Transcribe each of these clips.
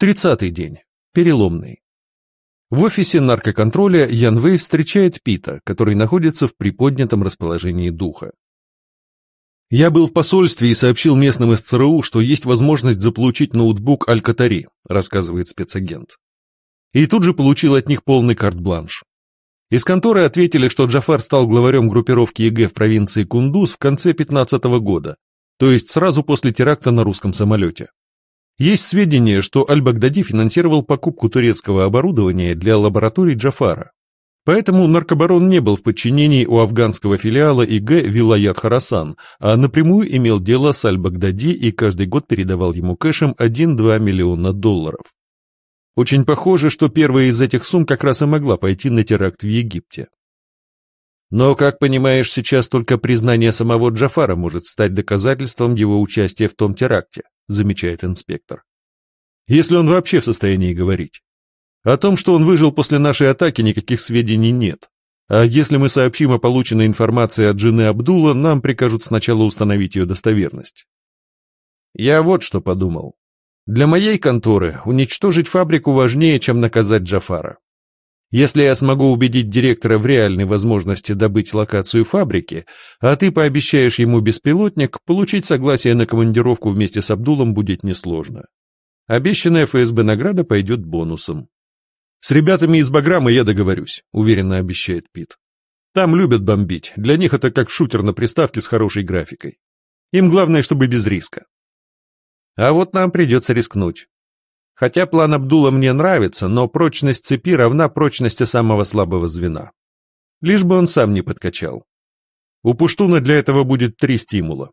Тридцатый день. Переломный. В офисе наркоконтроля Ян Вэй встречает Пита, который находится в приподнятом расположении духа. «Я был в посольстве и сообщил местным из ЦРУ, что есть возможность заполучить ноутбук Аль-Катари», рассказывает спецагент. И тут же получил от них полный карт-бланш. Из конторы ответили, что Джафар стал главарем группировки ЕГЭ в провинции Кундуз в конце 15 -го года, то есть сразу после теракта на русском самолете. Есть сведения, что Аль-Багдади финансировал покупку турецкого оборудования для лабораторий Джафара. Поэтому наркобарон не был в подчинении у афганского филиала ИГ Вилаят Харасан, а напрямую имел дело с Аль-Багдади и каждый год передавал ему кэшем 1-2 миллиона долларов. Очень похоже, что первая из этих сумм как раз и могла пойти на теракт в Египте. Но, как понимаешь, сейчас только признание самого Джафара может стать доказательством его участия в том теракте, замечает инспектор. Если он вообще в состоянии говорить. О том, что он выжил после нашей атаки, никаких сведений нет. А если мы сообщим о полученной информации от жены Абдула, нам прикажут сначала установить ее достоверность. Я вот что подумал. Для моей конторы уничтожить фабрику важнее, чем наказать Джафара. Если я смогу убедить директора в реальной возможности добыть локацию фабрики, а ты пообещаешь ему беспилотник, получить согласие на командировку вместе с Абдулом будет несложно. Обещанная ФСБ награда пойдет бонусом. «С ребятами из Баграма я договорюсь», — уверенно обещает Пит. «Там любят бомбить, для них это как шутер на приставке с хорошей графикой. Им главное, чтобы без риска. А вот нам придется рискнуть. Хотя план Абдула мне нравится, но прочность цепи равна прочности самого слабого звена. Лишь бы он сам не подкачал. У Пуштуна для этого будет три стимула.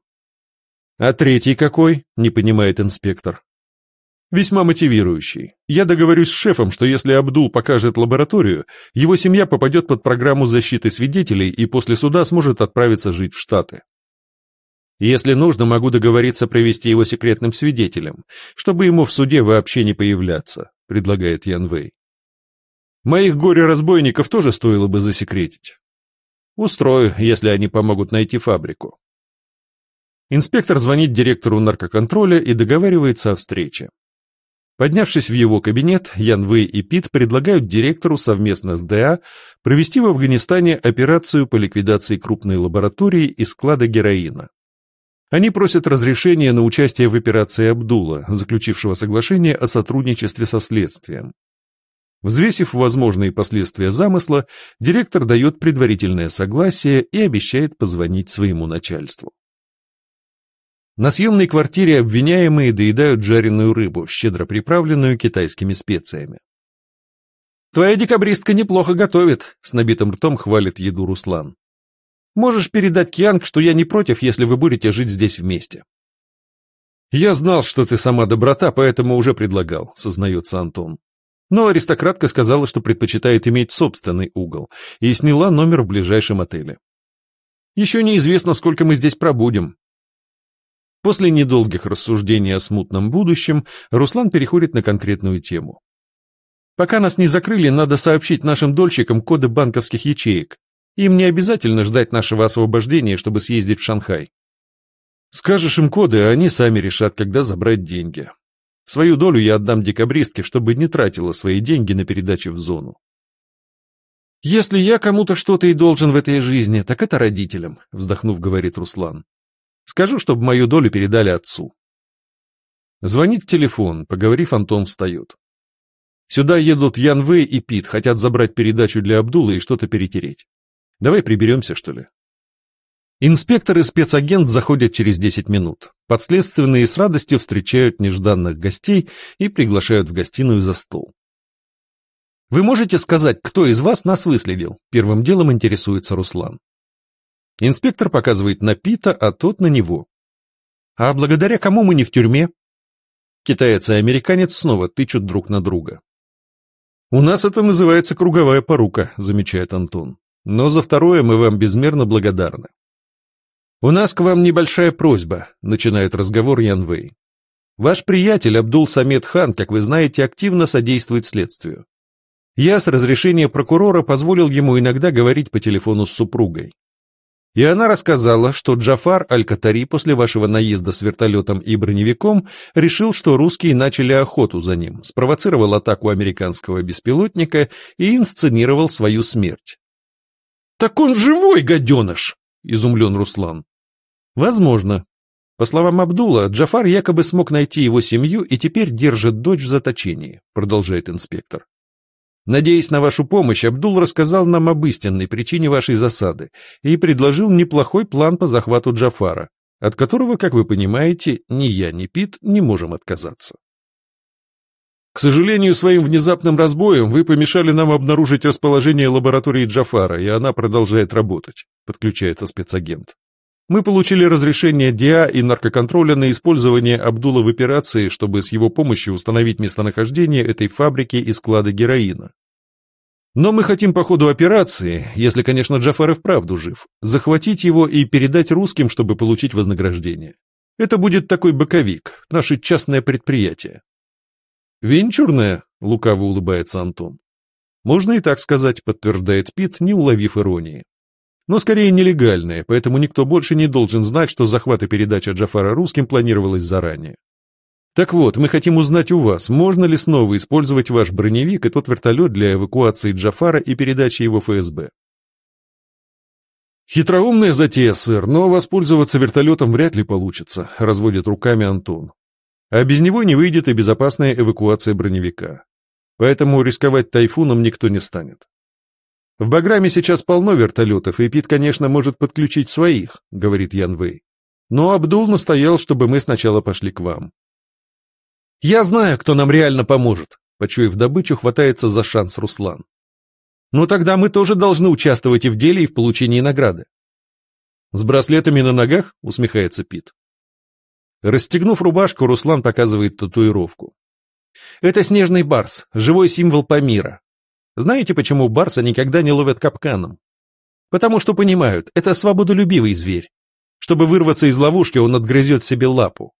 А третий какой, не понимает инспектор. Весьма мотивирующий. Я договорюсь с шефом, что если Абдул покажет лабораторию, его семья попадет под программу защиты свидетелей и после суда сможет отправиться жить в Штаты. Если нужно, могу договориться провести его секретным свидетелем, чтобы ему в суде вообще не появляться, предлагает Ян Вэй. Моих горе-разбойников тоже стоило бы засекретить. Устрою, если они помогут найти фабрику. Инспектор звонит директору наркоконтроля и договаривается о встрече. Поднявшись в его кабинет, Ян Вэй и Пит предлагают директору совместно с ДА провести в Афганистане операцию по ликвидации крупной лаборатории и склада героина. Они просят разрешения на участие в операции Абдула, заключившего соглашение о сотрудничестве со следствием. Взвесив возможные последствия замысла, директор дает предварительное согласие и обещает позвонить своему начальству. На съемной квартире обвиняемые доедают жареную рыбу, щедро приправленную китайскими специями. «Твоя декабристка неплохо готовит», — с набитым ртом хвалит еду Руслан. Можешь передать Кианг, что я не против, если вы будете жить здесь вместе. Я знал, что ты сама доброта, поэтому уже предлагал, сознается Антон. Но аристократка сказала, что предпочитает иметь собственный угол, и сняла номер в ближайшем отеле. Еще неизвестно, сколько мы здесь пробудем. После недолгих рассуждений о смутном будущем, Руслан переходит на конкретную тему. Пока нас не закрыли, надо сообщить нашим дольщикам коды банковских ячеек. Им не обязательно ждать нашего освобождения, чтобы съездить в Шанхай. Скажешь им коды, а они сами решат, когда забрать деньги. Свою долю я отдам декабристке, чтобы не тратила свои деньги на передачи в зону. «Если я кому-то что-то и должен в этой жизни, так это родителям», — вздохнув, говорит Руслан. «Скажу, чтобы мою долю передали отцу». Звонит телефон, поговорив, Антон встает. Сюда едут Ян Вэй и Пит, хотят забрать передачу для Абдула и что-то перетереть. Давай приберемся, что ли?» Инспектор и спецагент заходят через 10 минут. Подследственные с радостью встречают нежданных гостей и приглашают в гостиную за стол. «Вы можете сказать, кто из вас нас выследил?» Первым делом интересуется Руслан. Инспектор показывает на Пита, а тот на него. «А благодаря кому мы не в тюрьме?» Китаец и американец снова тычут друг на друга. «У нас это называется круговая порука», замечает Антон но за второе мы вам безмерно благодарны. «У нас к вам небольшая просьба», — начинает разговор Ян Вэй. «Ваш приятель Абдул Самед Хан, как вы знаете, активно содействует следствию. Я с разрешения прокурора позволил ему иногда говорить по телефону с супругой. И она рассказала, что Джафар Аль-Катари после вашего наезда с вертолетом и броневиком решил, что русские начали охоту за ним, спровоцировал атаку американского беспилотника и инсценировал свою смерть. «Так он живой, гаденыш!» — изумлен Руслан. «Возможно. По словам Абдула, Джафар якобы смог найти его семью и теперь держит дочь в заточении», — продолжает инспектор. Надеясь на вашу помощь, Абдул рассказал нам об истинной причине вашей засады и предложил неплохой план по захвату Джафара, от которого, как вы понимаете, ни я, ни Пит не можем отказаться. К сожалению, своим внезапным разбоем вы помешали нам обнаружить расположение лаборатории Джафара, и она продолжает работать, подключается спецагент. Мы получили разрешение ДИА и наркоконтроля на использование Абдула в операции, чтобы с его помощью установить местонахождение этой фабрики и склада героина. Но мы хотим по ходу операции, если, конечно, Джафар и вправду жив, захватить его и передать русским, чтобы получить вознаграждение. Это будет такой боковик, наше частное предприятие. «Венчурное?» — лукаво улыбается Антон. «Можно и так сказать», — подтверждает Пит, не уловив иронии но скорее нелегальное, поэтому никто больше не должен знать, что захват и передача Джафара русским планировалось заранее. Так вот, мы хотим узнать у вас, можно ли снова использовать ваш броневик и тот вертолет для эвакуации Джафара и передачи его ФСБ. «Хитроумная затея, сэр, но воспользоваться вертолетом вряд ли получится», — разводит руками Антон. «А без него не выйдет и безопасная эвакуация броневика. Поэтому рисковать тайфуном никто не станет. В Баграме сейчас полно вертолетов, и Пит, конечно, может подключить своих, говорит Ян Вэй. Но Абдул настоял, чтобы мы сначала пошли к вам. Я знаю, кто нам реально поможет, почуяв добычу, хватается за шанс Руслан. Но тогда мы тоже должны участвовать и в деле, и в получении награды. С браслетами на ногах, усмехается Пит. Расстегнув рубашку, Руслан показывает татуировку. Это снежный барс, живой символ Памира, знаете, почему барса никогда не ловят капканом? Потому что понимают, это свободолюбивый зверь. Чтобы вырваться из ловушки, он отгрызет себе лапу.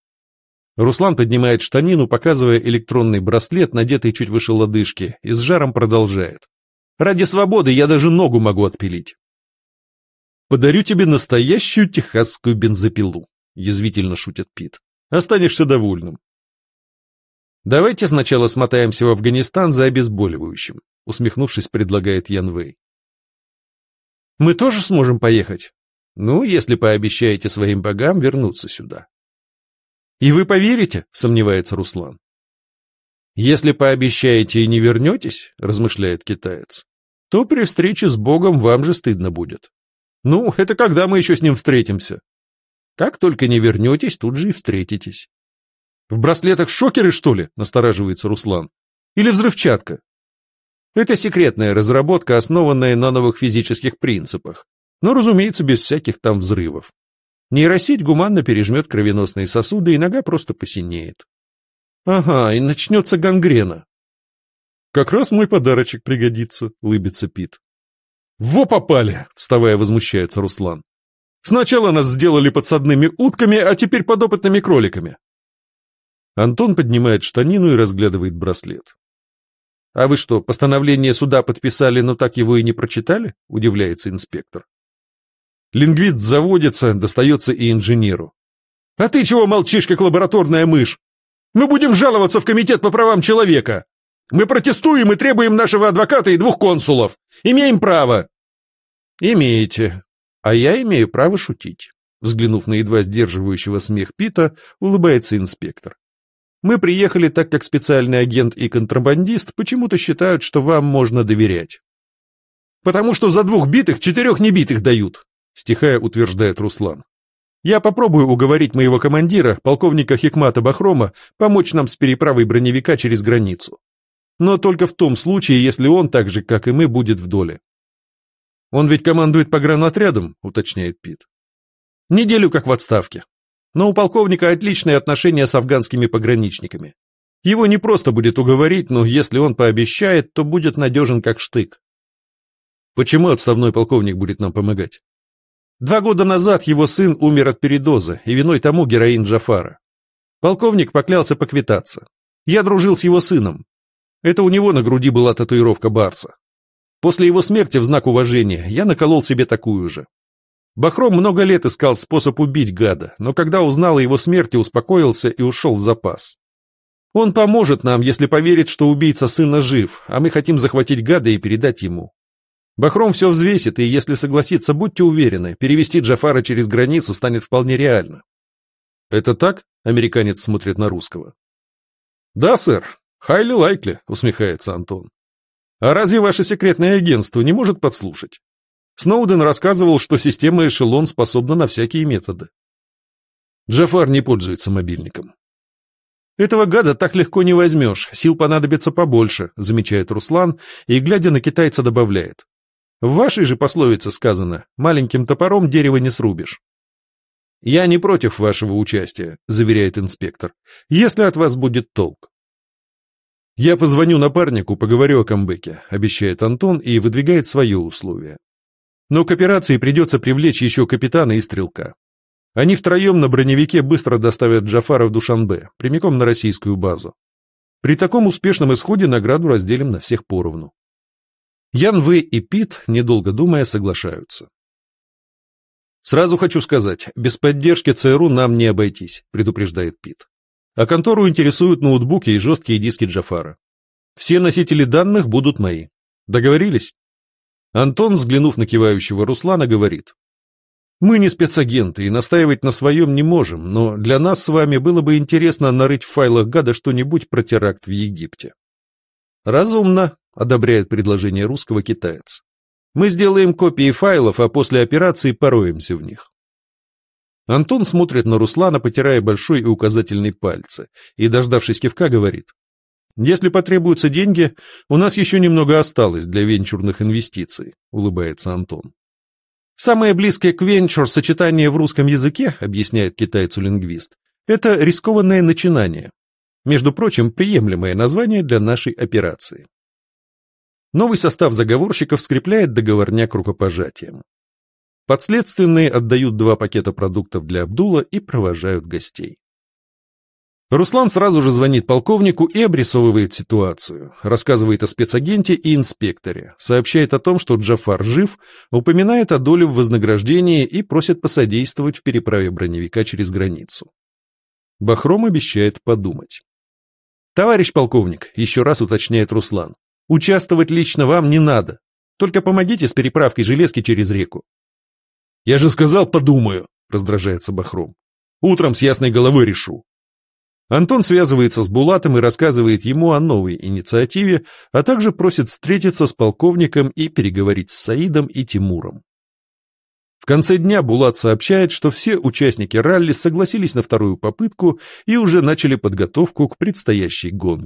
Руслан поднимает штанину, показывая электронный браслет, надетый чуть выше лодыжки, и с жаром продолжает. «Ради свободы я даже ногу могу отпилить». «Подарю тебе настоящую техасскую бензопилу», — язвительно шутит Пит. «Останешься довольным». «Давайте сначала смотаемся в Афганистан за обезболивающим усмехнувшись, предлагает Ян Вэй. Мы тоже сможем поехать? Ну, если пообещаете своим богам вернуться сюда. И вы поверите? Сомневается Руслан. Если пообещаете и не вернетесь, размышляет китаец, то при встрече с Богом вам же стыдно будет. Ну, это когда мы еще с ним встретимся? Как только не вернетесь, тут же и встретитесь. В браслетах шокеры, что ли? Настораживается Руслан. Или взрывчатка? Это секретная разработка, основанная на новых физических принципах. Но, разумеется, без всяких там взрывов. Нейросеть гуманно пережмет кровеносные сосуды, и нога просто посинеет. Ага, и начнется гангрена. Как раз мой подарочек пригодится, улыбится Пит. Во попали, вставая возмущается Руслан. Сначала нас сделали подсадными утками, а теперь подопытными кроликами. Антон поднимает штанину и разглядывает браслет. «А вы что, постановление суда подписали, но так его и не прочитали?» — удивляется инспектор. Лингвист заводится, достается и инженеру. «А ты чего молчишь, как лабораторная мышь? Мы будем жаловаться в Комитет по правам человека. Мы протестуем и требуем нашего адвоката и двух консулов. Имеем право». «Имеете. А я имею право шутить». Взглянув на едва сдерживающего смех Пита, улыбается инспектор. Мы приехали, так как специальный агент и контрабандист почему-то считают, что вам можно доверять. Потому что за двух битых четырех небитых дают, стихая утверждает Руслан. Я попробую уговорить моего командира, полковника Хикмата Бахрома, помочь нам с переправой броневика через границу. Но только в том случае, если он, так же, как и мы, будет в доле. Он ведь командует погранотрядом, уточняет Пит. Неделю как в отставке. Но у полковника отличные отношения с афганскими пограничниками. Его не просто будет уговорить, но если он пообещает, то будет надежен как штык. Почему отставной полковник будет нам помогать? Два года назад его сын умер от передоза, и виной тому героин Джафара. Полковник поклялся поквитаться. Я дружил с его сыном. Это у него на груди была татуировка Барса. После его смерти в знак уважения я наколол себе такую же. Бахром много лет искал способ убить гада, но когда узнал о его смерти, успокоился и ушел в запас. Он поможет нам, если поверит, что убийца сына жив, а мы хотим захватить гада и передать ему. Бахром все взвесит, и если согласится, будьте уверены, перевести Джафара через границу станет вполне реально. «Это так?» — американец смотрит на русского. «Да, сэр. Хайли лайкли», — усмехается Антон. «А разве ваше секретное агентство не может подслушать? Сноуден рассказывал, что система эшелон способна на всякие методы. Джафар не пользуется мобильником. «Этого гада так легко не возьмешь, сил понадобится побольше», замечает Руслан и, глядя на китайца, добавляет. В вашей же пословице сказано «маленьким топором дерево не срубишь». «Я не против вашего участия», — заверяет инспектор, «если от вас будет толк». «Я позвоню напарнику, поговорю о камбэке», — обещает Антон и выдвигает свое условие. Но к операции придется привлечь еще капитана и стрелка. Они втроем на броневике быстро доставят Джафара в Душанбе, прямиком на российскую базу. При таком успешном исходе награду разделим на всех поровну. Ян Вы и Пит, недолго думая, соглашаются. «Сразу хочу сказать, без поддержки ЦРУ нам не обойтись», — предупреждает Пит. А контору интересуют ноутбуки и жесткие диски Джафара. Все носители данных будут мои. Договорились? Антон, взглянув на кивающего Руслана, говорит. Мы не спецагенты и настаивать на своем не можем, но для нас с вами было бы интересно нарыть в файлах гада что-нибудь про теракт в Египте. Разумно, одобряет предложение русского китаец. Мы сделаем копии файлов, а после операции пороемся в них. Антон смотрит на Руслана, потирая большой и указательный пальцы, и, дождавшись кивка, говорит. «Если потребуются деньги, у нас еще немного осталось для венчурных инвестиций», — улыбается Антон. «Самое близкое к венчур сочетание в русском языке, — объясняет китайцу лингвист, — это рискованное начинание. Между прочим, приемлемое название для нашей операции. Новый состав заговорщиков скрепляет договорняк рукопожатием. Подследственные отдают два пакета продуктов для Абдула и провожают гостей. Руслан сразу же звонит полковнику и обрисовывает ситуацию, рассказывает о спецагенте и инспекторе, сообщает о том, что Джафар жив, упоминает о доле в вознаграждении и просит посодействовать в переправе броневика через границу. Бахром обещает подумать. «Товарищ полковник», — еще раз уточняет Руслан, Участвовать лично вам не надо. Только помогите с переправкой железки через реку. Я же сказал, подумаю, раздражается Бахром. Утром с ясной головой решу. Антон связывается с Булатом и рассказывает ему о новой инициативе, а также просит встретиться с полковником и переговорить с Саидом и Тимуром. В конце дня Булат сообщает, что все участники ралли согласились на вторую попытку и уже начали подготовку к предстоящей гонке.